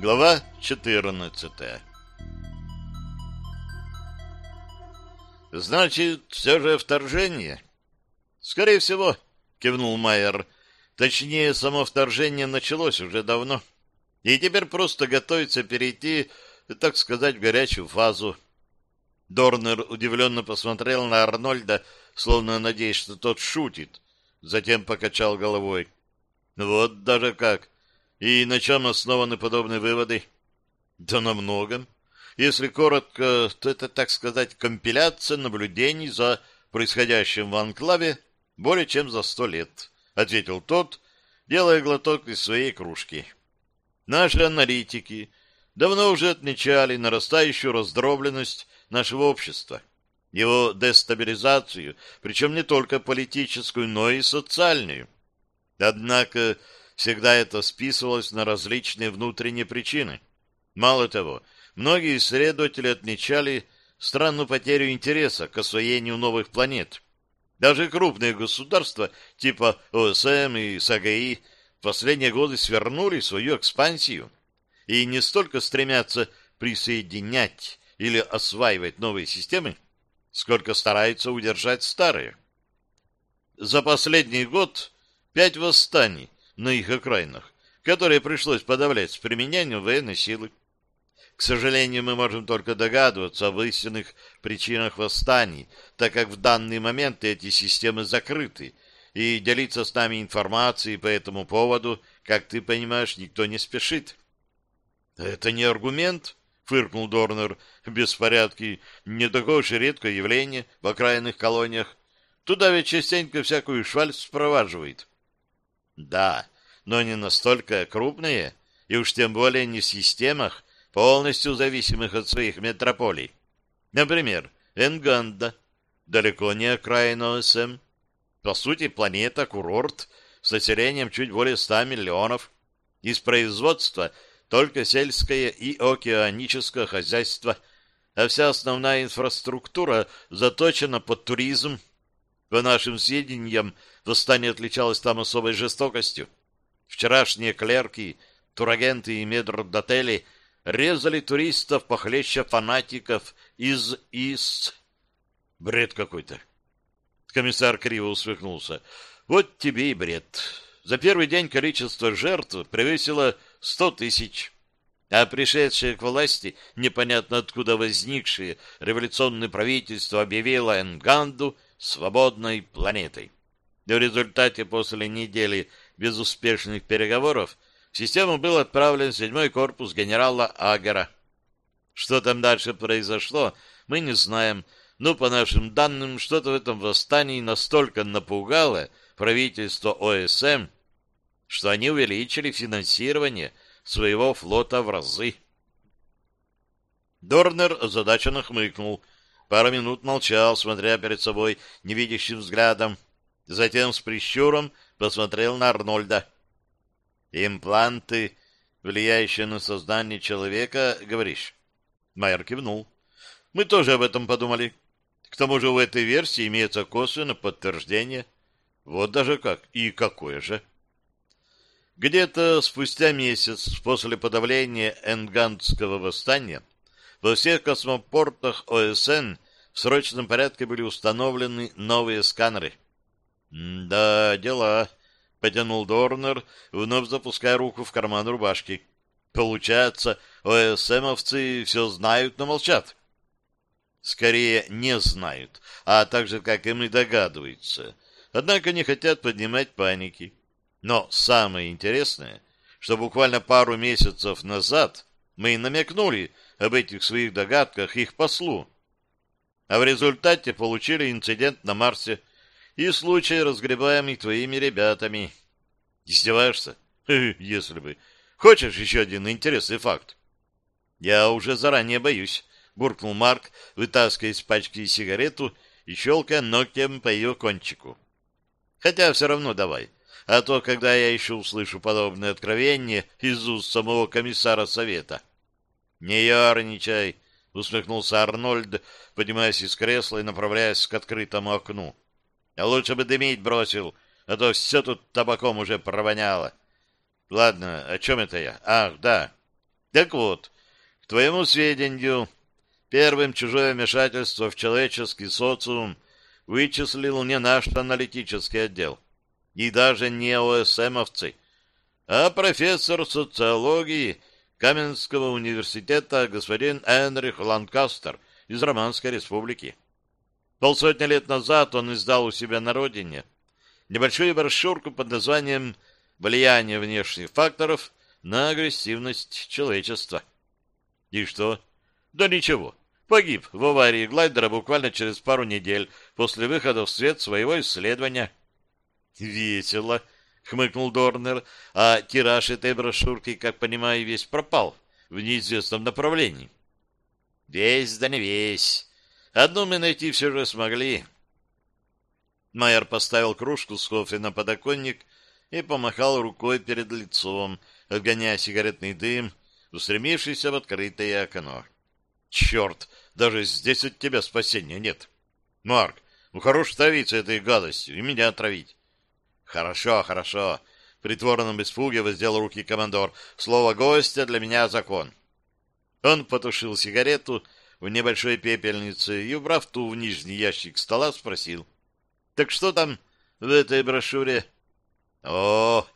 Глава 14 Значит, все же вторжение? Скорее всего, кивнул Майер. Точнее, само вторжение началось уже давно. И теперь просто готовится перейти, так сказать, в горячую фазу. Дорнер удивленно посмотрел на Арнольда, словно надеясь, что тот шутит. Затем покачал головой. Вот даже как. И на чем основаны подобные выводы? Да на многом. Если коротко, то это, так сказать, компиляция наблюдений за происходящим в анклаве более чем за сто лет, ответил тот, делая глоток из своей кружки. Наши аналитики давно уже отмечали нарастающую раздробленность нашего общества, его дестабилизацию, причем не только политическую, но и социальную. Однако всегда это списывалось на различные внутренние причины. Мало того, многие исследователи отмечали странную потерю интереса к освоению новых планет. Даже крупные государства типа ОСМ и САГИ в последние годы свернули свою экспансию и не столько стремятся присоединять или осваивать новые системы, сколько стараются удержать старые. За последний год пять восстаний на их окраинах, которые пришлось подавлять с применением военной силы. К сожалению, мы можем только догадываться об истинных причинах восстаний, так как в данный момент эти системы закрыты, и делиться с нами информацией по этому поводу, как ты понимаешь, никто не спешит. — Это не аргумент, — фыркнул Дорнер. — Беспорядки — не такое уж и редкое явление в окраинных колониях. Туда ведь частенько всякую шваль спроваживает. — Да, но не настолько крупные, и уж тем более не в системах, полностью зависимых от своих метрополий. Например, Энганда, далеко не окраина ОСМ, по сути, планета-курорт с населением чуть более 100 миллионов. Из производства только сельское и океаническое хозяйство, а вся основная инфраструктура заточена под туризм. По нашим сведениям, восстание отличалось там особой жестокостью. Вчерашние клерки, турагенты и медрдотели резали туристов похлеще фанатиков из ИС. Бред какой-то. Комиссар криво усмехнулся. Вот тебе и бред. За первый день количество жертв превысило сто тысяч. А пришедшие к власти, непонятно откуда возникшие, революционное правительство объявило Энганду свободной планетой. В результате после недели безуспешных переговоров в систему был отправлен седьмой корпус генерала Агера. Что там дальше произошло, мы не знаем, но, по нашим данным, что-то в этом восстании настолько напугало правительство ОСМ, что они увеличили финансирование своего флота в разы. Дорнер озадаченно хмыкнул. Пару минут молчал, смотря перед собой невидящим взглядом. Затем с прищуром посмотрел на Арнольда. «Импланты, влияющие на сознание человека, говоришь?» Майер кивнул. «Мы тоже об этом подумали. К тому же у этой версии имеется косвенное подтверждение. Вот даже как. И какое же? Где-то спустя месяц после подавления Энгандского восстания во всех космопортах ОСН в срочном порядке были установлены новые сканеры. «Да, дела», — потянул Дорнер, вновь запуская руку в карман рубашки. «Получается, ОСМовцы все знают, но молчат» скорее не знают, а также, как и мы, догадываются. Однако не хотят поднимать паники. Но самое интересное, что буквально пару месяцев назад мы намекнули об этих своих догадках их послу. А в результате получили инцидент на Марсе и случай, разгребаемый твоими ребятами. Издеваешься? Если бы. Хочешь еще один интересный факт? Я уже заранее боюсь буркнул Марк, вытаскивая из пачки сигарету и щелкая ногтем по ее кончику. Хотя все равно давай. А то, когда я еще услышу подобное откровение из уст самого комиссара совета. — Не ярничай, — усмехнулся Арнольд, поднимаясь из кресла и направляясь к открытому окну. — А лучше бы дымить бросил, а то все тут табаком уже провоняло. — Ладно, о чем это я? Ах, да. Так вот, к твоему сведению, первым чужое вмешательство в человеческий социум вычислил не наш аналитический отдел, и даже не ОСМовцы, а профессор социологии Каменского университета господин Энрих Ланкастер из Романской республики. Полсотни лет назад он издал у себя на родине небольшую брошюрку под названием «Влияние внешних факторов на агрессивность человечества». И что? Да ничего. Погиб в аварии глайдера буквально через пару недель после выхода в свет своего исследования. Весело, хмыкнул Дорнер, а тираж этой брошюрки, как понимаю, весь пропал в неизвестном направлении. Весь да не весь. Одну мы найти все же смогли. Майер поставил кружку с кофе на подоконник и помахал рукой перед лицом, отгоняя сигаретный дым, устремившийся в открытое окно. «Черт! Даже здесь от тебя спасения нет! Марк, ну хорош травиться этой гадостью и меня отравить!» «Хорошо, хорошо!» — в притворном испуге воздел руки командор. «Слово гостя для меня закон!» Он потушил сигарету, в небольшой пепельнице и, убрав ту в нижний ящик стола, спросил. — Так что там в этой брошюре? — О,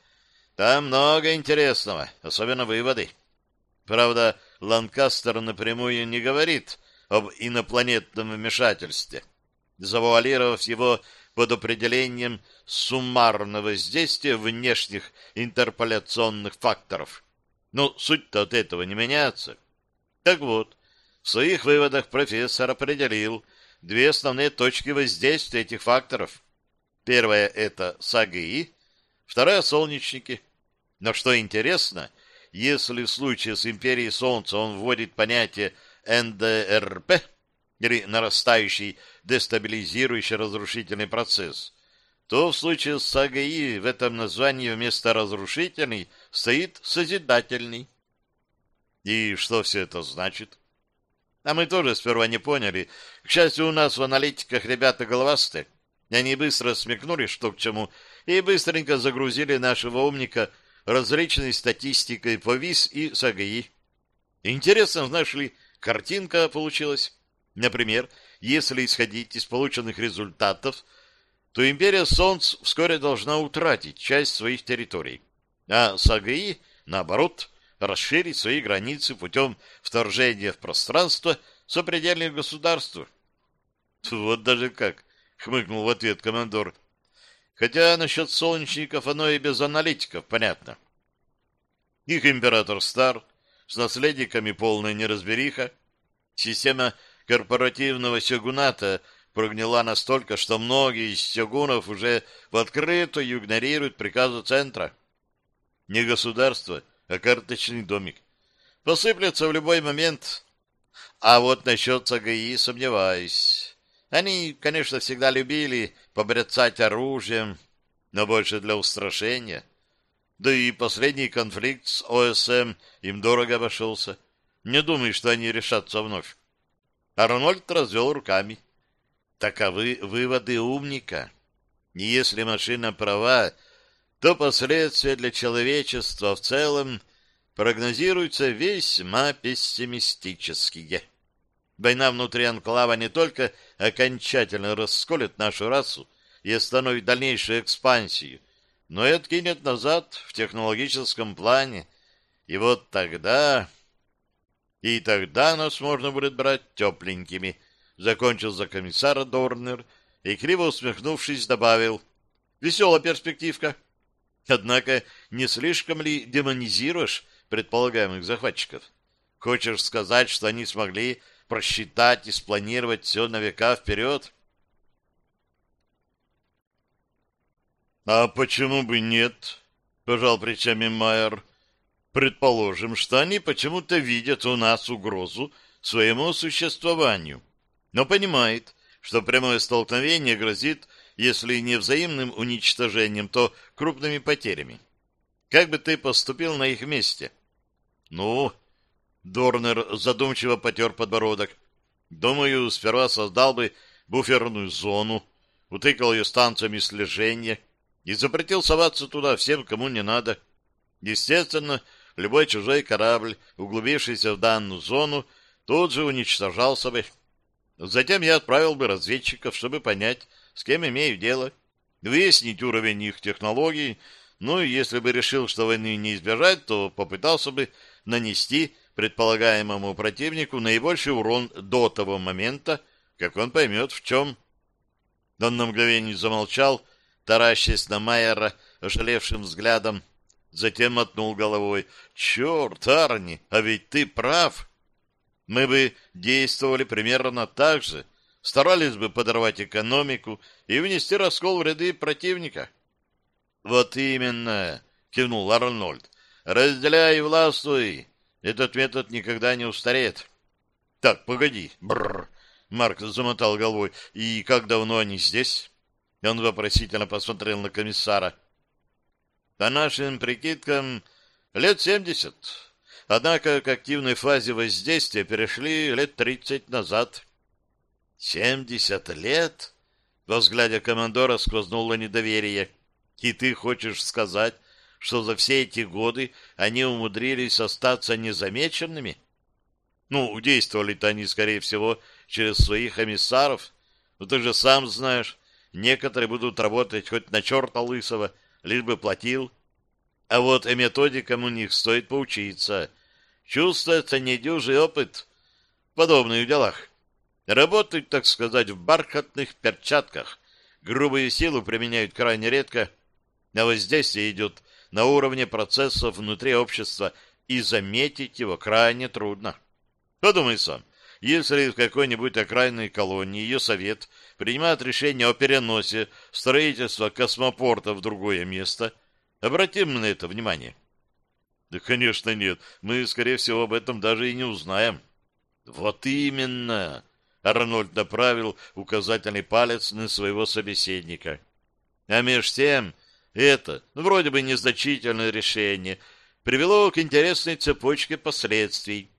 там много интересного, особенно выводы. Правда, Ланкастер напрямую не говорит об инопланетном вмешательстве, завуалировав его под определением суммарного воздействия внешних интерполяционных факторов. Но суть-то от этого не меняется. Так вот, в своих выводах профессор определил две основные точки воздействия этих факторов. Первая — это САГИ, вторая — солнечники. Но что интересно, если в случае с Империей Солнца он вводит понятие НДРП, или нарастающий дестабилизирующий разрушительный процесс, то в случае с САГИ в этом названии вместо разрушительный стоит созидательный. И что все это значит? А мы тоже сперва не поняли. К счастью, у нас в аналитиках ребята головастые. Они быстро смекнули, что к чему, и быстренько загрузили нашего умника различной статистикой по ВИС и САГИ. Интересно, знаешь ли, картинка получилась. Например, если исходить из полученных результатов, то империя Солнц вскоре должна утратить часть своих территорий, а САГИ, наоборот, расширить свои границы путем вторжения в пространство сопредельных государств. Вот даже как, хмыкнул в ответ командор. Хотя насчет солнечников оно и без аналитиков понятно. Их император стар, с наследниками полная неразбериха. Система корпоративного сёгуната прогнила настолько, что многие из сёгунов уже в открытую игнорируют приказы центра. Не государство — а карточный домик. Посыплется в любой момент. А вот насчет ЦГИ сомневаюсь. Они, конечно, всегда любили побрецать оружием, но больше для устрашения. Да и последний конфликт с ОСМ им дорого обошелся. Не думай, что они решатся вновь. Арнольд развел руками. Таковы выводы умника. И если машина права, то последствия для человечества в целом прогнозируются весьма пессимистические. Война внутри анклава не только окончательно расколет нашу расу и остановит дальнейшую экспансию, но и откинет назад в технологическом плане. И вот тогда... И тогда нас можно будет брать тепленькими, закончил за комиссара Дорнер и, криво усмехнувшись, добавил. Веселая перспективка. Однако не слишком ли демонизируешь предполагаемых захватчиков? Хочешь сказать, что они смогли просчитать и спланировать все на века вперед? — А почему бы нет? — пожал плечами Майер. — Предположим, что они почему-то видят у нас угрозу своему существованию, но понимают, что прямое столкновение грозит если не взаимным уничтожением, то крупными потерями. Как бы ты поступил на их месте? Ну, Дорнер задумчиво потер подбородок. Думаю, сперва создал бы буферную зону, утыкал ее станциями слежения и запретил соваться туда всем, кому не надо. Естественно, любой чужой корабль, углубившийся в данную зону, тут же уничтожался бы. Затем я отправил бы разведчиков, чтобы понять, с кем имею дело, выяснить уровень их технологий, ну и если бы решил, что войны не избежать, то попытался бы нанести предполагаемому противнику наибольший урон до того момента, как он поймет, в чем. Он на мгновение замолчал, таращась на Майера ошалевшим взглядом, затем мотнул головой. «Черт, Арни, а ведь ты прав! Мы бы действовали примерно так же, старались бы подорвать экономику и внести раскол в ряды противника». «Вот именно!» — кивнул Арнольд. «Разделяй и властвуй! Этот метод никогда не устареет». «Так, погоди!» Бррр. Марк замотал головой. «И как давно они здесь?» Он вопросительно посмотрел на комиссара. По нашим прикидкам, лет семьдесят. Однако к активной фазе воздействия перешли лет тридцать назад. Семьдесят лет? Во взгляде командора сквознуло недоверие. И ты хочешь сказать, что за все эти годы они умудрились остаться незамеченными? Ну, действовали-то они, скорее всего, через своих эмиссаров. Но ты же сам знаешь, некоторые будут работать хоть на черта лысого, лишь бы платил. А вот и методикам у них стоит поучиться. Чувствуется недюжий опыт в подобных делах. Работают, так сказать, в бархатных перчатках. Грубую силу применяют крайне редко, а воздействие идет на уровне процессов внутри общества, и заметить его крайне трудно. Подумай сам, если в какой-нибудь окраинной колонии ее совет принимает решение о переносе строительства космопорта в другое место, обратим на это внимание. Да, конечно, нет. Мы, скорее всего, об этом даже и не узнаем. Вот именно. Арнольд направил указательный палец на своего собеседника. А меж тем, это, ну, вроде бы незначительное решение, привело к интересной цепочке последствий.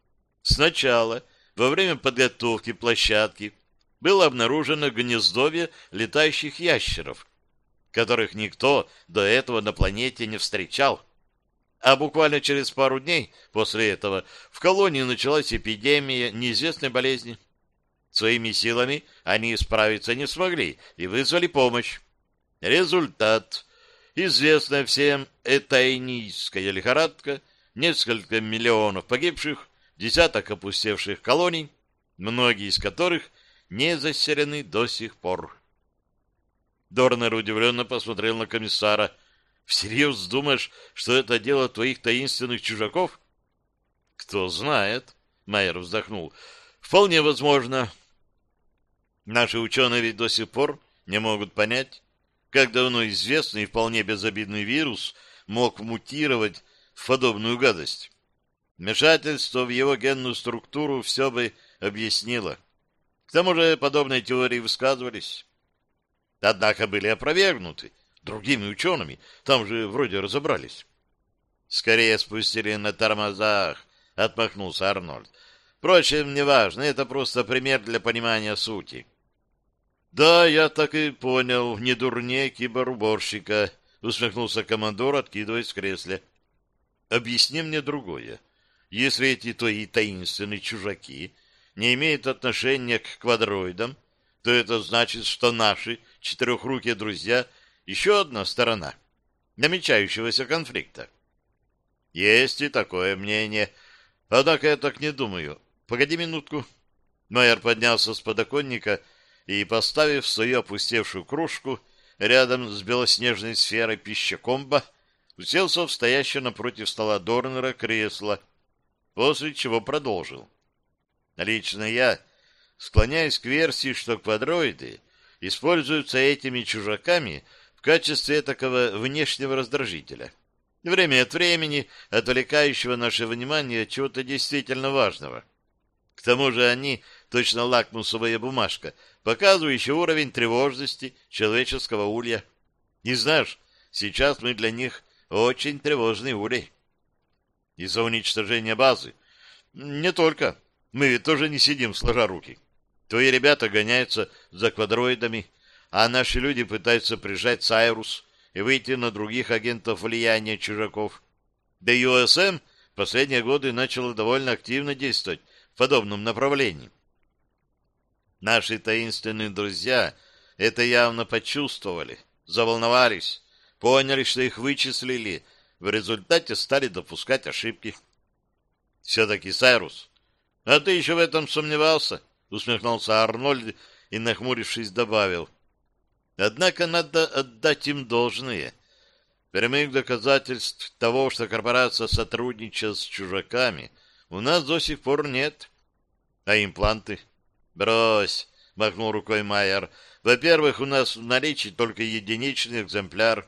Сначала, во время подготовки площадки, было обнаружено гнездовье летающих ящеров, которых никто до этого на планете не встречал. А буквально через пару дней после этого в колонии началась эпидемия неизвестной болезни. Своими силами они справиться не смогли и вызвали помощь. Результат. Известная всем этайнийская лихорадка, несколько миллионов погибших, десяток опустевших колоний, многие из которых не заселены до сих пор. Дорнер удивленно посмотрел на комиссара. «Всерьез думаешь, что это дело твоих таинственных чужаков?» «Кто знает», — Майер вздохнул. «Вполне возможно. Наши ученые ведь до сих пор не могут понять, как давно известный и вполне безобидный вирус мог мутировать в подобную гадость. Вмешательство в его генную структуру все бы объяснило. К тому же подобные теории высказывались. Однако были опровергнуты другими учеными. Там же вроде разобрались. Скорее спустили на тормозах, отмахнулся Арнольд. Впрочем, неважно, это просто пример для понимания сути. Да, я так и понял, не дурнее киберуборщика, усмехнулся командор, откидываясь в кресле. Объясни мне другое. Если эти твои таинственные чужаки не имеют отношения к квадроидам, то это значит, что наши четырехрукие друзья — еще одна сторона намечающегося конфликта. Есть и такое мнение. Однако я так не думаю. Погоди минутку. Майер поднялся с подоконника и, поставив свою опустевшую кружку рядом с белоснежной сферой пищекомба, уселся в стоящее напротив стола Дорнера кресло, после чего продолжил. Лично я склоняюсь к версии, что квадроиды используются этими чужаками в качестве такого внешнего раздражителя. Время от времени отвлекающего наше внимание от чего-то действительно важного. К тому же они точно лакмусовая бумажка, показывающая уровень тревожности человеческого улья. И знаешь, сейчас мы для них очень тревожный улей. Из-за уничтожения базы. Не только. Мы ведь тоже не сидим, сложа руки. Твои ребята гоняются за квадроидами, а наши люди пытаются прижать Сайрус и выйти на других агентов влияния чужаков. Да и ОСМ в последние годы начало довольно активно действовать в подобном направлении. Наши таинственные друзья это явно почувствовали, заволновались, поняли, что их вычислили, в результате стали допускать ошибки. Все-таки Сайрус. А ты еще в этом сомневался? Усмехнулся Арнольд и, нахмурившись, добавил. Однако надо отдать им должное. Прямых доказательств того, что корпорация сотрудничает с чужаками, у нас до сих пор нет. А импланты? Брось, махнул рукой Майер. Во-первых, у нас в наличии только единичный экземпляр.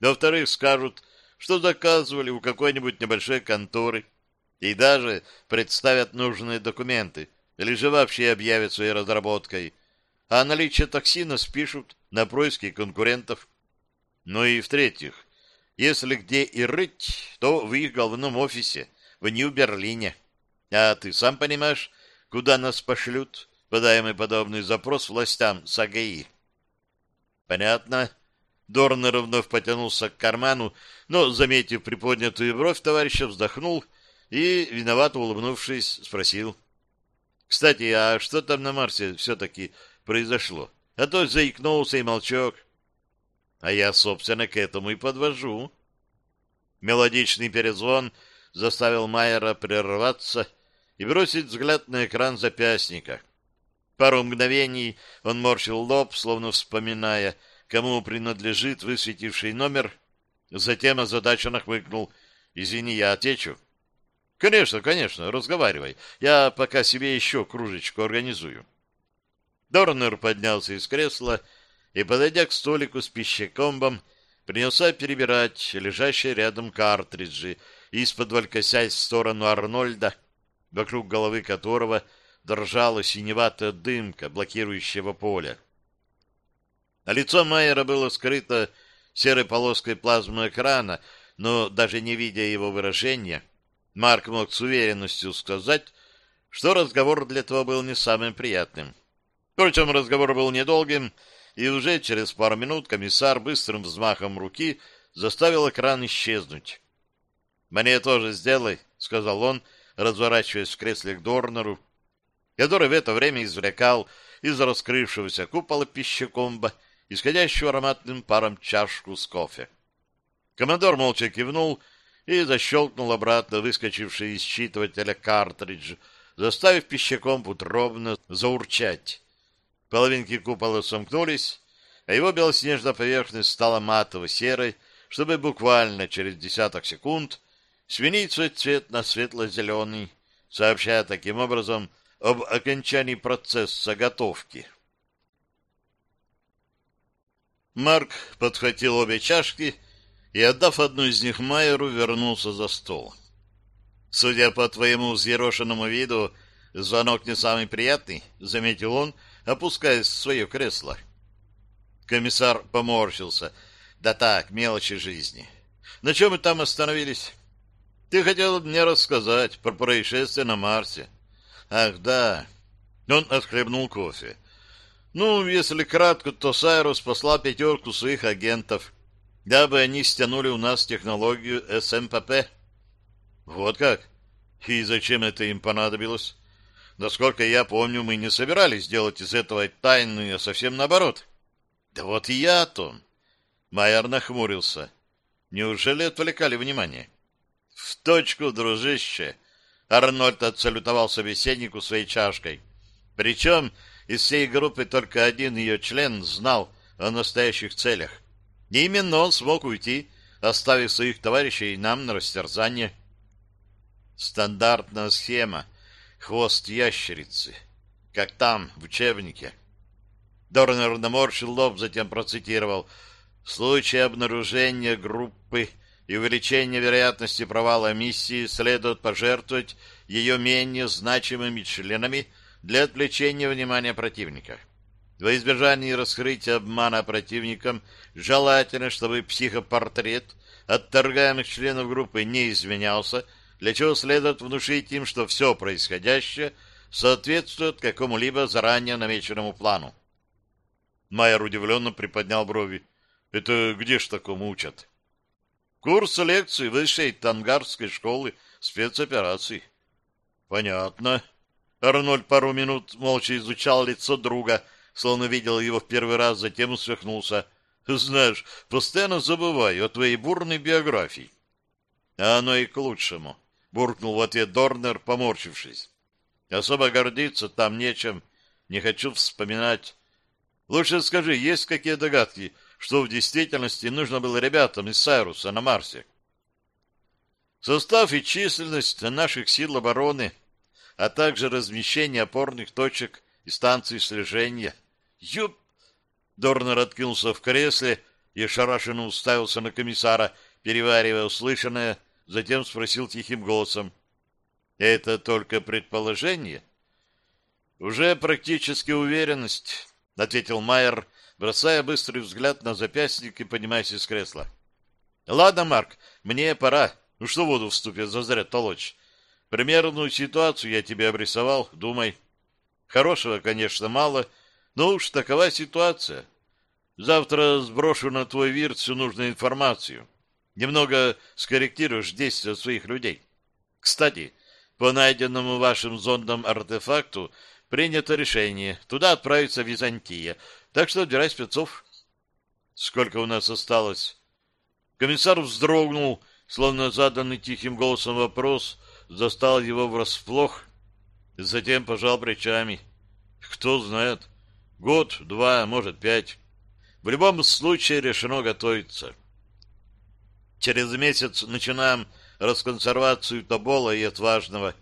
Во-вторых, скажут, что заказывали у какой-нибудь небольшой конторы и даже представят нужные документы или же вообще объявят своей разработкой. А наличие токсина спишут на происки конкурентов. Ну и в-третьих, если где и рыть, то в их головном офисе в Нью-Берлине. А ты сам понимаешь, куда нас пошлют, подаем мы подобный запрос властям САГИ. Понятно. Дорнер вновь потянулся к карману, но, заметив приподнятую бровь, товарища вздохнул и, виновато улыбнувшись, спросил. — Кстати, а что там на Марсе все-таки произошло? А то заикнулся и молчок. А я, собственно, к этому и подвожу. Мелодичный перезвон заставил Майера прерваться и бросить взгляд на экран запястника. Пару мгновений он морщил лоб, словно вспоминая, кому принадлежит высветивший номер, затем озадаченно хмыкнул. «Извини, я отвечу». «Конечно, конечно, разговаривай. Я пока себе еще кружечку организую». Дорнер поднялся из кресла и, подойдя к столику с пищекомбом, принялся перебирать лежащие рядом картриджи, из-под косясь в сторону Арнольда, вокруг головы которого дрожала синеватая дымка блокирующего поля. А лицо Майера было скрыто серой полоской плазмы экрана, но даже не видя его выражения, Марк мог с уверенностью сказать, что разговор для этого был не самым приятным. Впрочем, разговор был недолгим, и уже через пару минут комиссар быстрым взмахом руки заставил экран исчезнуть. «Мне тоже сделай», — сказал он, разворачиваясь в кресле к Дорнеру, который в это время извлекал из раскрывшегося купола пищекомба исходящую ароматным паром чашку с кофе. Командор молча кивнул и защелкнул обратно выскочивший из считывателя картридж, заставив пищекомб утробно заурчать. Половинки купола сомкнулись, а его белоснежная поверхность стала матово-серой, чтобы буквально через десяток секунд сменить свой цвет на светло-зеленый, сообщая таким образом об окончании процесса готовки. Марк подхватил обе чашки и, отдав одну из них Майеру, вернулся за стол. «Судя по твоему взъерошенному виду, звонок не самый приятный», — заметил он, опускаясь в свое кресло. Комиссар поморщился. «Да так, мелочи жизни. На чем мы там остановились?» «Ты хотел мне рассказать про происшествие на Марсе». «Ах, да». Он отхлебнул кофе. Ну, если кратко, то Сайрус послал пятерку своих агентов, дабы они стянули у нас технологию СМПП. Вот как? И зачем это им понадобилось? Насколько я помню, мы не собирались делать из этого тайны, а совсем наоборот. Да вот и я-то. Майер нахмурился. Неужели отвлекали внимание? В точку, дружище. Арнольд отсалютовал собеседнику своей чашкой. Причем из всей группы только один ее член знал о настоящих целях. И именно он смог уйти, оставив своих товарищей нам на растерзание. Стандартная схема. Хвост ящерицы. Как там, в учебнике. Дорнер наморщил лоб, затем процитировал. В случае обнаружения группы и увеличения вероятности провала миссии следует пожертвовать ее менее значимыми членами – для отвлечения внимания противника. Во избежание раскрытия обмана противникам желательно, чтобы психопортрет отторгаемых членов группы не изменялся, для чего следует внушить им, что все происходящее соответствует какому-либо заранее намеченному плану. Майер удивленно приподнял брови. «Это где ж такому учат?» Курс лекций высшей тангарской школы спецопераций. Понятно. Арнольд пару минут молча изучал лицо друга, словно видел его в первый раз, затем усмехнулся. Знаешь, постоянно забываю о твоей бурной биографии. А оно и к лучшему, буркнул в ответ Дорнер, поморщившись. Особо гордиться там нечем, не хочу вспоминать. Лучше скажи, есть какие догадки, что в действительности нужно было ребятам из Сайруса на Марсе? Состав и численность наших сил обороны, а также размещение опорных точек и станций слежения. Юп! Дорнер откинулся в кресле и ошарашенно уставился на комиссара, переваривая услышанное, затем спросил тихим голосом. — Это только предположение? — Уже практически уверенность, — ответил Майер, бросая быстрый взгляд на запястник и поднимаясь из кресла. — Ладно, Марк, мне пора. Ну что воду в ступе зазря толочь? Примерную ситуацию я тебе обрисовал, думай. Хорошего, конечно, мало, но уж такова ситуация. Завтра сброшу на твой вирт всю нужную информацию. Немного скорректируешь действия своих людей. Кстати, по найденному вашим зондом артефакту принято решение. Туда отправится Византия. Так что отбирай спецов. Сколько у нас осталось? Комиссар вздрогнул, словно заданный тихим голосом вопрос застал его врасплох. Затем пожал плечами. Кто знает. Год, два, может, пять. В любом случае решено готовиться. Через месяц начинаем расконсервацию Тобола и Отважного.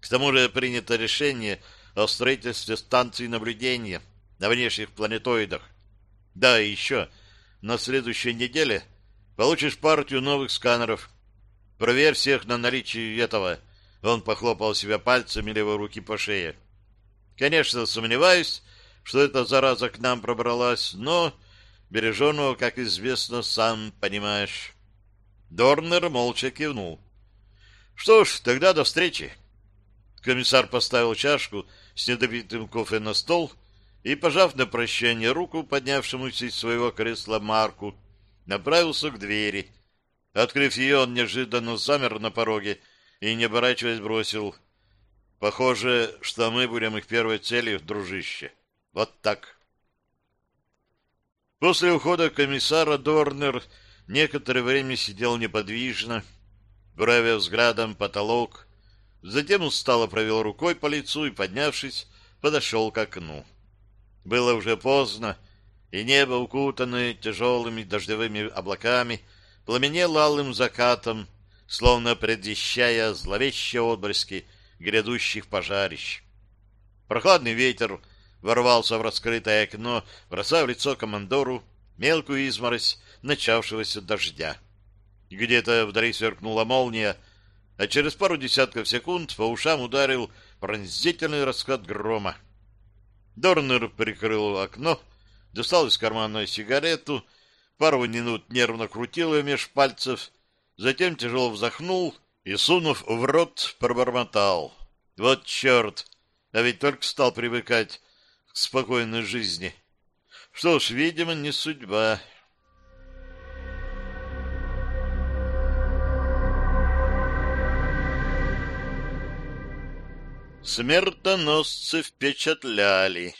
К тому же принято решение о строительстве станции наблюдения на внешних планетоидах. Да, и еще, на следующей неделе получишь партию новых сканеров. Проверь всех на наличие этого. Он похлопал себя пальцами левой руки по шее. Конечно, сомневаюсь, что эта зараза к нам пробралась, но береженого, как известно, сам понимаешь. Дорнер молча кивнул. Что ж, тогда до встречи. Комиссар поставил чашку с недопитым кофе на стол и, пожав на прощание руку поднявшемуся из своего кресла Марку, направился к двери. Открыв ее, он неожиданно замер на пороге и, не оборачиваясь, бросил. «Похоже, что мы будем их первой целью, дружище. Вот так». После ухода комиссара Дорнер некоторое время сидел неподвижно, бравя взглядом потолок, Затем устало провел рукой по лицу и, поднявшись, подошел к окну. Было уже поздно, и небо, укутанное тяжелыми дождевыми облаками, пламенело алым закатом, словно предвещая зловещие отблески грядущих пожарищ. Прохладный ветер ворвался в раскрытое окно, бросая в лицо командору мелкую изморозь начавшегося дождя. Где-то вдали сверкнула молния, а через пару десятков секунд по ушам ударил пронзительный раскат грома. Дорнер прикрыл окно, достал из кармана сигарету, пару минут нервно крутил ее меж пальцев, затем тяжело вздохнул и, сунув в рот, пробормотал. Вот черт! А ведь только стал привыкать к спокойной жизни. Что ж, видимо, не судьба. Смертоносцы впечатляли.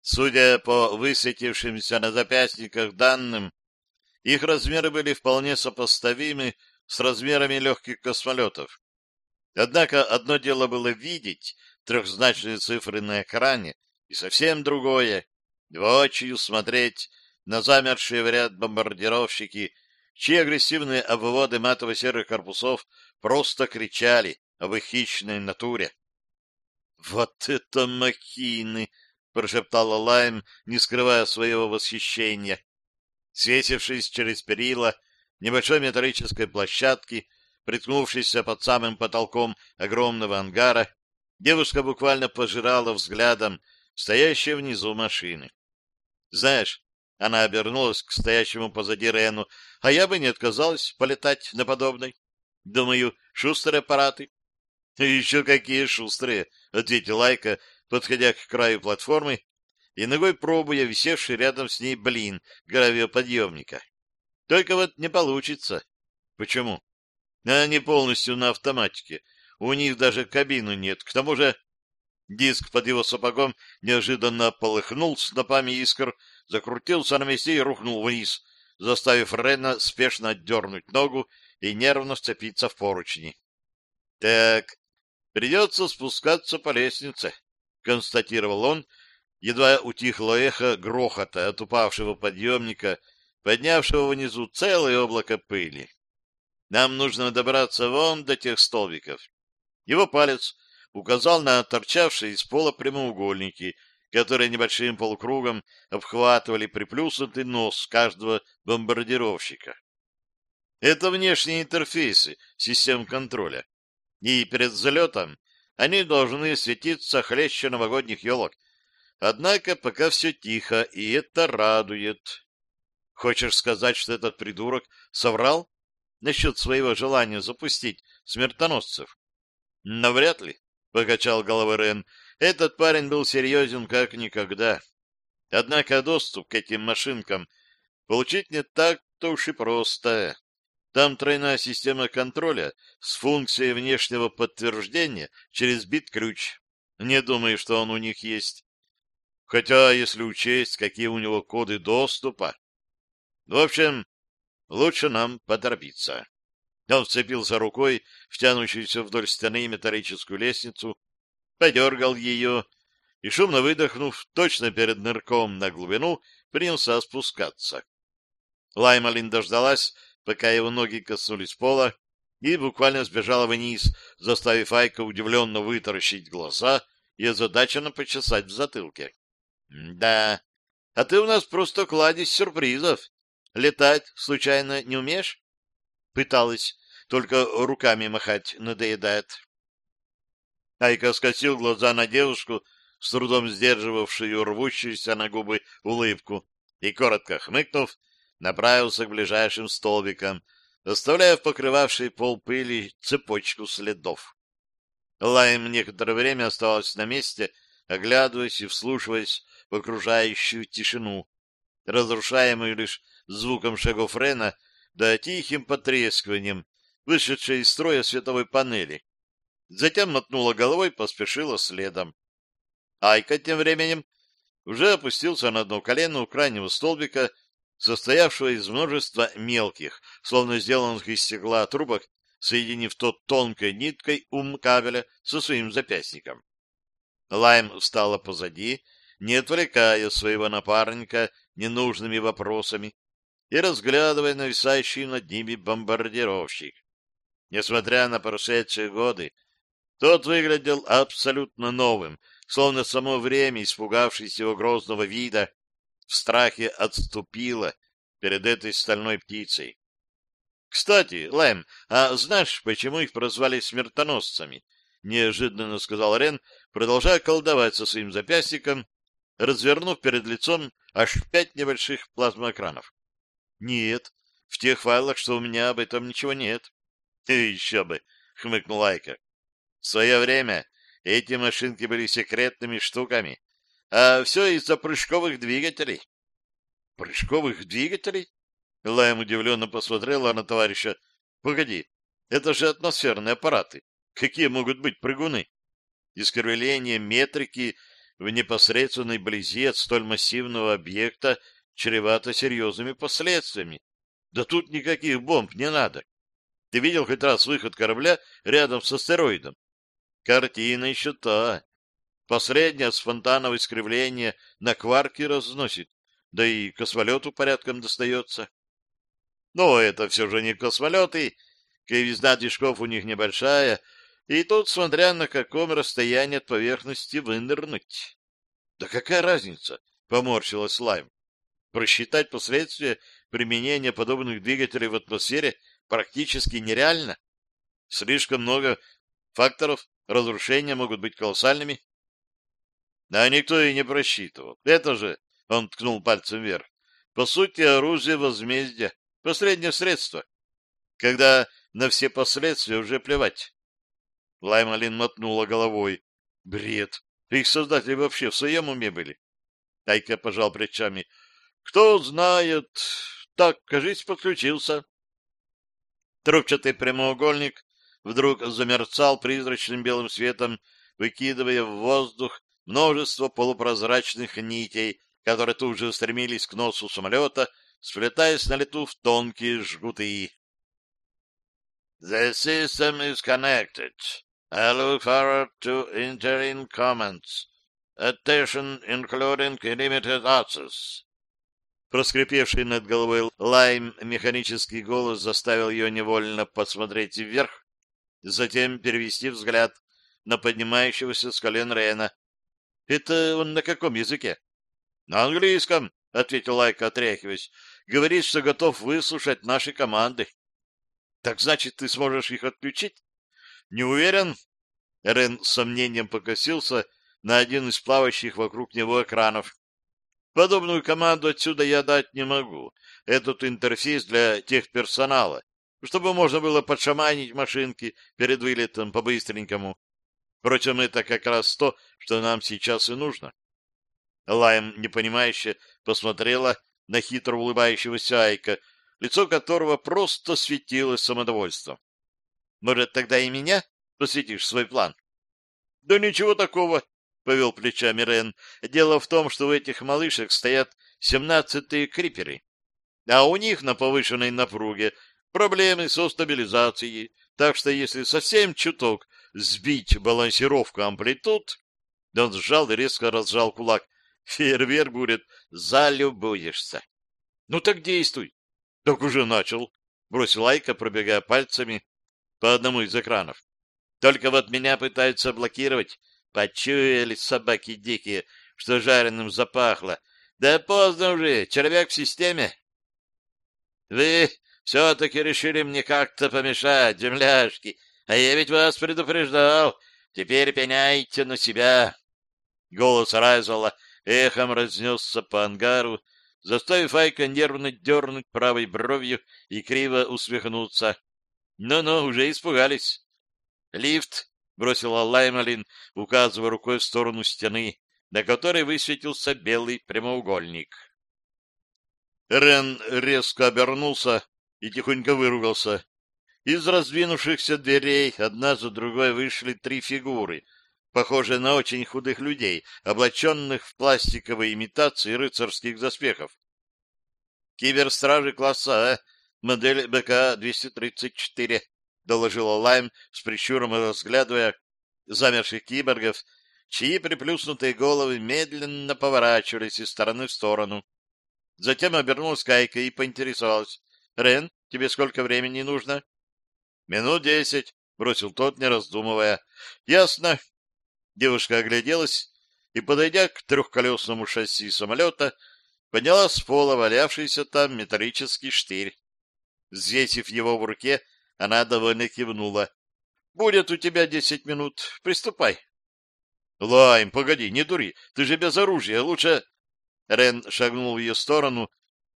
Судя по высветившимся на запястниках данным, их размеры были вполне сопоставимы с размерами легких космолетов. Однако одно дело было видеть трехзначные цифры на экране, и совсем другое — воочию смотреть на замершие в ряд бомбардировщики, чьи агрессивные обводы матово-серых корпусов просто кричали об их хищной натуре. «Вот это махины!» — прошептала Лайм, не скрывая своего восхищения. Свесившись через перила небольшой металлической площадки, приткнувшейся под самым потолком огромного ангара, девушка буквально пожирала взглядом стоящие внизу машины. «Знаешь, она обернулась к стоящему позади Рену. А я бы не отказалась полетать на подобной. Думаю, шустрые аппараты. — Еще какие шустрые, — ответил Айка, подходя к краю платформы и ногой пробуя висевший рядом с ней блин гравиоподъемника. Только вот не получится. Почему? Они полностью на автоматике. У них даже кабины нет. К тому же диск под его сапогом неожиданно полыхнул снопами искр, закрутился на месте и рухнул вниз, заставив Рена спешно отдернуть ногу и нервно вцепиться в поручни. — Так, придется спускаться по лестнице, — констатировал он, едва утихло эхо грохота от упавшего подъемника, поднявшего внизу целое облако пыли. Нам нужно добраться вон до тех столбиков. Его палец указал на торчавшие из пола прямоугольники, которые небольшим полукругом обхватывали приплюснутый нос каждого бомбардировщика. Это внешние интерфейсы систем контроля, и перед взлетом они должны светиться хлеще новогодних елок. Однако пока все тихо, и это радует. Хочешь сказать, что этот придурок соврал насчет своего желания запустить смертоносцев? Навряд ли, — покачал головой Рен. Этот парень был серьезен как никогда. Однако доступ к этим машинкам получить не так-то уж и просто. Там тройная система контроля с функцией внешнего подтверждения через бит-ключ. Не думаю, что он у них есть. Хотя, если учесть, какие у него коды доступа, в общем, лучше нам поторопиться. Он вцепился рукой в тянущуюся вдоль стены металлическую лестницу, подергал ее и, шумно выдохнув, точно перед нырком на глубину, принялся спускаться. Лаймалин дождалась, пока его ноги коснулись пола, и буквально сбежала вниз, заставив Айка удивленно вытаращить глаза и озадаченно почесать в затылке. — Да, а ты у нас просто кладезь сюрпризов, Летать, случайно, не умеешь? Пыталась, только руками махать надоедает. Айка скосил глаза на девушку, с трудом сдерживавшую рвущуюся на губы улыбку, и, коротко хмыкнув, направился к ближайшим столбикам, оставляя в покрывавшей пол пыли цепочку следов. Лайм некоторое время оставалась на месте, оглядываясь и вслушиваясь в окружающую тишину, разрушаемую лишь звуком шагов Рена да тихим потрескиванием, вышедшей из строя световой панели. Затем мотнула головой поспешила следом. Айка тем временем уже опустился на одно колено у крайнего столбика, состоявшего из множества мелких, словно сделанных из стекла трубок, соединив тот тонкой ниткой ум кабеля со своим запястником. Лайм встала позади, не отвлекая своего напарника ненужными вопросами, и разглядывая нависающий над ними бомбардировщик. Несмотря на прошедшие годы, тот выглядел абсолютно новым, словно само время, испугавшись его грозного вида, в страхе отступило перед этой стальной птицей. — Кстати, Лэм, а знаешь, почему их прозвали смертоносцами? — неожиданно сказал Рен, продолжая колдовать со своим запястником, развернув перед лицом аж пять небольших плазмоэкранов. Нет, в тех файлах, что у меня, об этом ничего нет. Еще бы, хмыкнул Айка. В свое время эти машинки были секретными штуками, а все из-за прыжковых двигателей. Прыжковых двигателей? Лайм удивленно посмотрела на товарища. Погоди, это же атмосферные аппараты. Какие могут быть прыгуны? Искривление метрики в непосредственной близи от столь массивного объекта чревато серьезными последствиями. Да тут никаких бомб не надо. Ты видел хоть раз выход корабля рядом с астероидом? Картина еще та. Посредняя с фонтанов искривления на кварки разносит, да и космолету порядком достается. Но это все же не космолеты, кривизна движков у них небольшая, и тут, смотря на каком расстоянии от поверхности вынырнуть. — Да какая разница? — поморщилась Лайм. Просчитать последствия применения подобных двигателей в атмосфере практически нереально. Слишком много факторов разрушения могут быть колоссальными. А никто и не просчитывал. Это же, он ткнул пальцем вверх, по сути, оружие возмездия, последнее средство, когда на все последствия уже плевать. Лаймалин мотнула головой. Бред. Их создатели вообще в своем уме были. Айка пожал плечами. Кто знает. Так, кажись, подключился. Трубчатый прямоугольник вдруг замерцал призрачным белым светом, выкидывая в воздух множество полупрозрачных нитей, которые тут же устремились к носу самолета, сплетаясь на лету в тонкие жгуты. The system is connected. I look forward to entering comments. Attention, including limited access. Проскрипевший над головой лайм механический голос заставил ее невольно посмотреть вверх, затем перевести взгляд на поднимающегося с колен Рена. — Это он на каком языке? — На английском, — ответил Лайк, отряхиваясь. — Говорит, что готов выслушать наши команды. — Так значит, ты сможешь их отключить? — Не уверен. Рен с сомнением покосился на один из плавающих вокруг него экранов. Подобную команду отсюда я дать не могу. Этот интерфейс для техперсонала, чтобы можно было подшаманить машинки перед вылетом по-быстренькому. Впрочем, это как раз то, что нам сейчас и нужно. Лайм, непонимающе, посмотрела на хитро улыбающегося Айка, лицо которого просто светилось самодовольством. — Может, тогда и меня посвятишь свой план? — Да ничего такого, повел плечами Рен. Дело в том, что у этих малышек стоят семнадцатые криперы, а у них на повышенной напруге проблемы со стабилизацией, так что если совсем чуток сбить балансировку амплитуд, он сжал и резко разжал кулак. Фейерверк будет, залюбуешься. Ну так действуй. Так уже начал, бросил Айка, пробегая пальцами по одному из экранов. Только вот меня пытаются блокировать Почуяли собаки дикие, что жареным запахло. Да поздно уже, червяк в системе. Вы все-таки решили мне как-то помешать, земляшки, а я ведь вас предупреждал. Теперь пеняйте на себя. Голос Райзела эхом разнесся по ангару, заставив Айка нервно дернуть правой бровью и криво усмехнуться. Ну-ну, уже испугались. Лифт бросила Лаймалин, указывая рукой в сторону стены, на которой высветился белый прямоугольник. Рен резко обернулся и тихонько выругался. Из раздвинувшихся дверей одна за другой вышли три фигуры, похожие на очень худых людей, облаченных в пластиковые имитации рыцарских доспехов. Киберстражи класса А, модель БК-234, доложила Лайм с прищуром разглядывая замерших киборгов, чьи приплюснутые головы медленно поворачивались из стороны в сторону. Затем обернулась Кайка и поинтересовалась. — Рен, тебе сколько времени нужно? — Минут десять, — бросил тот, не раздумывая. — Ясно. Девушка огляделась и, подойдя к трехколесному шасси самолета, подняла с пола валявшийся там металлический штырь. Взвесив его в руке, она довольно кивнула. — Будет у тебя десять минут. Приступай. — Лайм, погоди, не дури. Ты же без оружия. Лучше... Рен шагнул в ее сторону,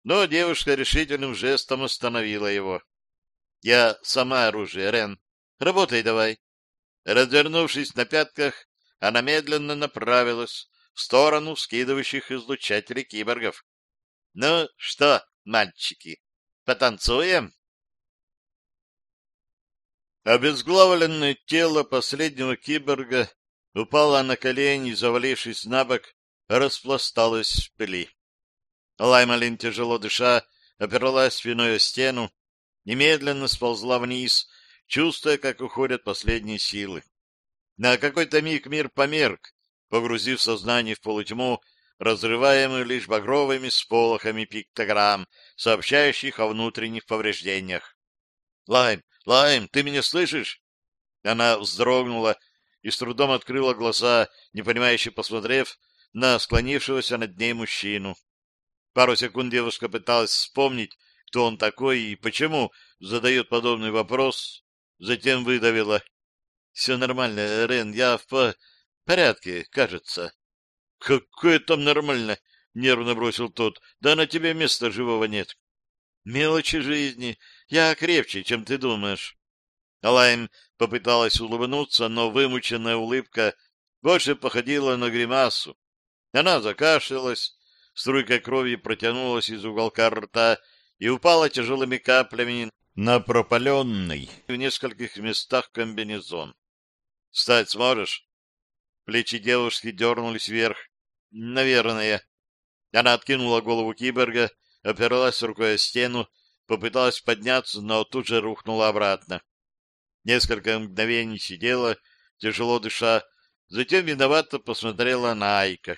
но девушка решительным жестом остановила его. — Я сама оружие, Рен. Работай давай. Развернувшись на пятках, она медленно направилась в сторону скидывающих излучателей киборгов. — Ну что, мальчики, потанцуем? Обезглавленное тело последнего киборга упало на колени, завалившись на бок, распласталось в пыли. Лаймалин, тяжело дыша, оперлась спиной о стену, немедленно сползла вниз, чувствуя, как уходят последние силы. На какой-то миг мир померк, погрузив сознание в полутьму, разрываемую лишь багровыми сполохами пиктограмм, сообщающих о внутренних повреждениях. «Лайм, Лайм, ты меня слышишь? Она вздрогнула и с трудом открыла глаза, непонимающе посмотрев на склонившегося над ней мужчину. Пару секунд девушка пыталась вспомнить, кто он такой и почему задает подобный вопрос, затем выдавила. — Все нормально, Рен, я в по... порядке, кажется. — Какое там нормально? — нервно бросил тот. — Да на тебе места живого нет. — Мелочи жизни. Я крепче, чем ты думаешь. Алайм попыталась улыбнуться, но вымученная улыбка больше походила на гримасу. Она закашлялась, струйка крови протянулась из уголка рта и упала тяжелыми каплями на пропаленный в нескольких местах комбинезон. «Встать сможешь?» Плечи девушки дернулись вверх. «Наверное». Она откинула голову киборга, оперлась рукой о стену, попыталась подняться, но тут же рухнула обратно. Несколько мгновений сидела, тяжело дыша, затем виновато посмотрела на Айка.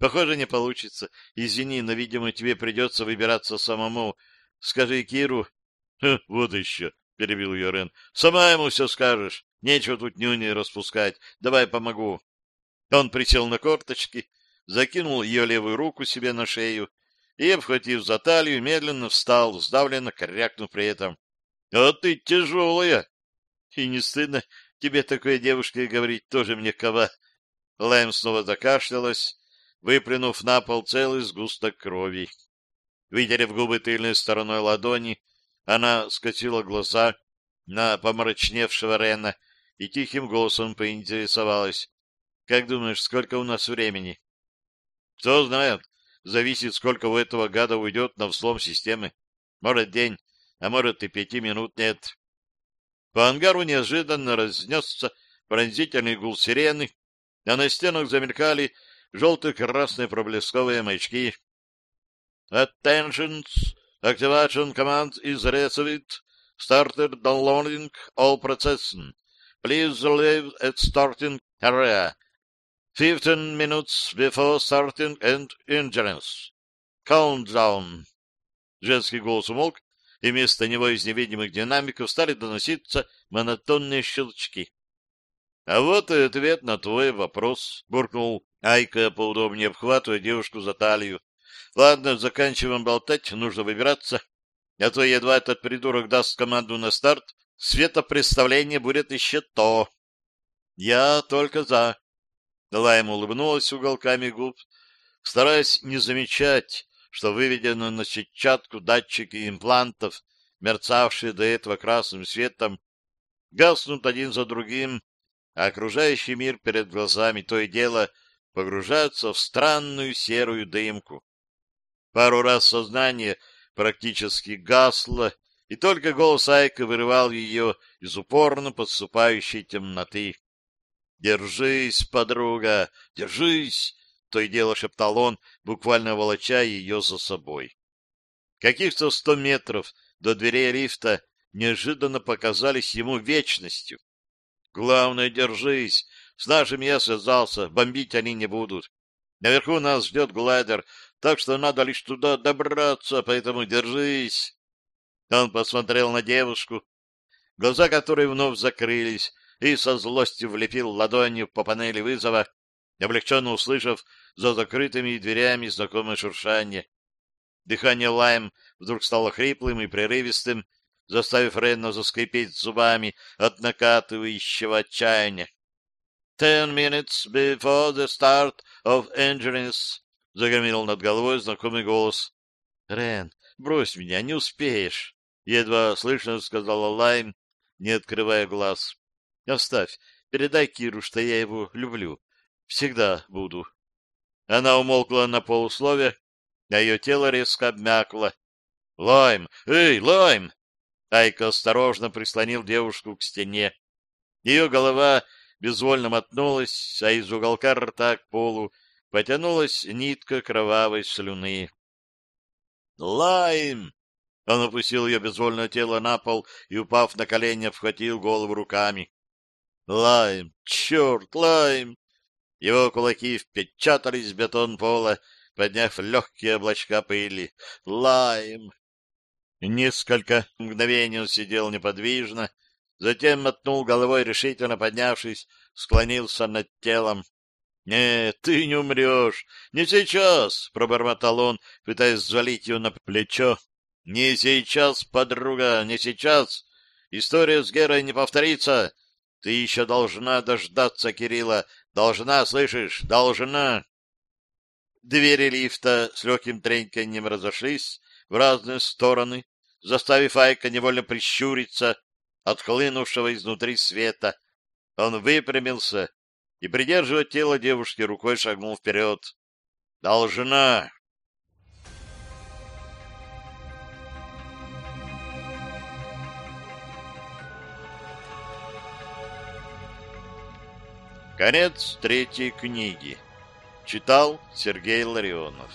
Похоже, не получится. Извини, но, видимо, тебе придется выбираться самому. Скажи Киру... — Вот еще, — перебил ее Рен. — Сама ему все скажешь. Нечего тут нюни распускать. Давай помогу. Он присел на корточки, закинул ее левую руку себе на шею и, обхватив за талию, медленно встал, сдавленно крякнув при этом. — А ты тяжелая! — И не стыдно тебе такое девушке говорить, тоже мне кова. Лайм снова закашлялась, выплюнув на пол целый сгусток крови. Вытерев губы тыльной стороной ладони, она скосила глаза на помрачневшего Рена и тихим голосом поинтересовалась. — Как думаешь, сколько у нас времени? — Кто знает. Зависит, сколько у этого гада уйдет на взлом системы. Может, день, а может и пяти минут нет. По ангару неожиданно разнесся пронзительный гул сирены, а на стенах замелькали желто-красные проблесковые маячки. Attentions! Activation command is received. Started downloading all processing. Please leave at starting area. Fifteen minutes before starting and endurance. Countdown. Женский голос умолк, и вместо него из невидимых динамиков стали доноситься монотонные щелчки. — А вот и ответ на твой вопрос, — буркнул Айка, поудобнее обхватывая девушку за талию. — Ладно, заканчиваем болтать, нужно выбираться. А то едва этот придурок даст команду на старт, светопредставление будет еще то. — Я только за. Лайм улыбнулась уголками губ, стараясь не замечать, что выведены на сетчатку датчики имплантов, мерцавшие до этого красным светом, гаснут один за другим, а окружающий мир перед глазами то и дело погружается в странную серую дымку. Пару раз сознание практически гасло, и только голос Айка вырывал ее из упорно подступающей темноты. «Держись, подруга, держись!» — то и дело шептал он, буквально волоча ее за собой. Каких-то сто метров до дверей лифта неожиданно показались ему вечностью. «Главное, держись! С нашим я связался, бомбить они не будут. Наверху нас ждет глайдер, так что надо лишь туда добраться, поэтому держись. Он посмотрел на девушку, глаза которой вновь закрылись, и со злостью влепил ладонью по панели вызова, облегченно услышав за закрытыми дверями знакомое шуршание. Дыхание Лайм вдруг стало хриплым и прерывистым, заставив Ренна заскрипеть зубами от накатывающего отчаяния. Ten minutes before the start of engineers, — загремел над головой знакомый голос. — Рен, брось меня, не успеешь, — едва слышно сказала Лайм, не открывая глаз. — Оставь, передай Киру, что я его люблю. Всегда буду. Она умолкла на полуслове, а ее тело резко обмякло. — Лайм! Эй, Лайм! Айка осторожно прислонил девушку к стене. Ее голова безвольно мотнулась, а из уголка рта к полу потянулась нитка кровавой слюны. «Лайм!» Он опустил ее безвольное тело на пол и, упав на колени, обхватил голову руками. «Лайм! Черт, Лайм!» Его кулаки впечатались в бетон пола, подняв легкие облачка пыли. «Лайм!» Несколько мгновений он сидел неподвижно, Затем мотнул головой, решительно поднявшись, склонился над телом. — Нет, ты не умрешь. Не сейчас, — пробормотал он, пытаясь взвалить ее на плечо. — Не сейчас, подруга, не сейчас. История с Герой не повторится. Ты еще должна дождаться Кирилла. Должна, слышишь? Должна. Двери лифта с легким треньканьем разошлись в разные стороны, заставив Айка невольно прищуриться от хлынувшего изнутри света. Он выпрямился и, придерживая тело девушки, рукой шагнул вперед. «Должна!» Конец третьей книги. Читал Сергей Ларионов.